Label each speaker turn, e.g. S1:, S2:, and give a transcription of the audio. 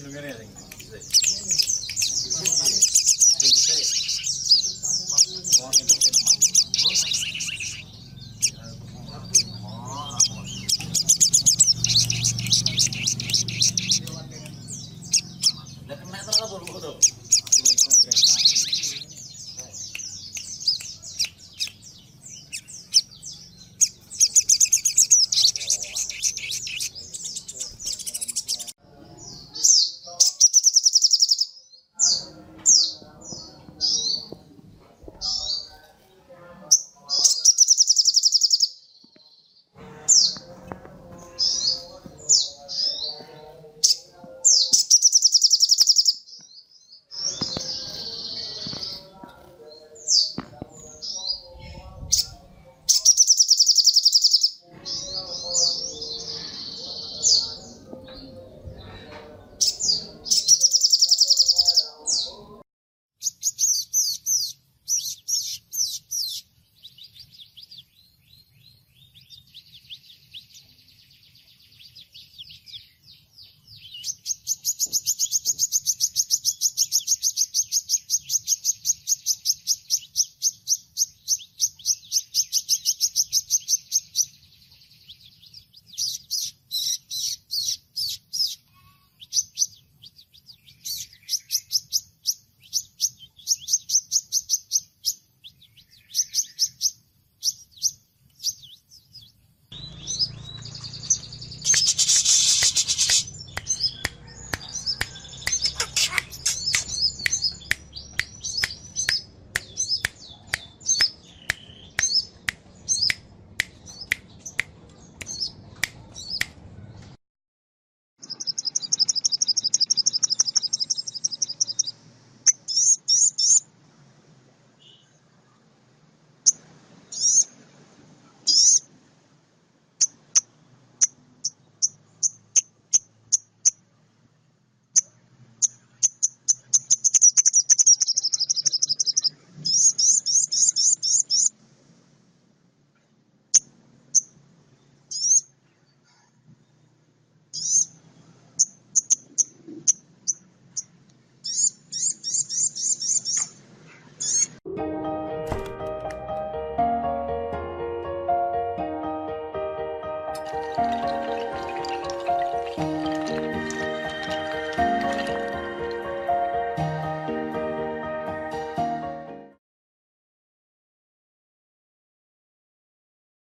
S1: se não me engano,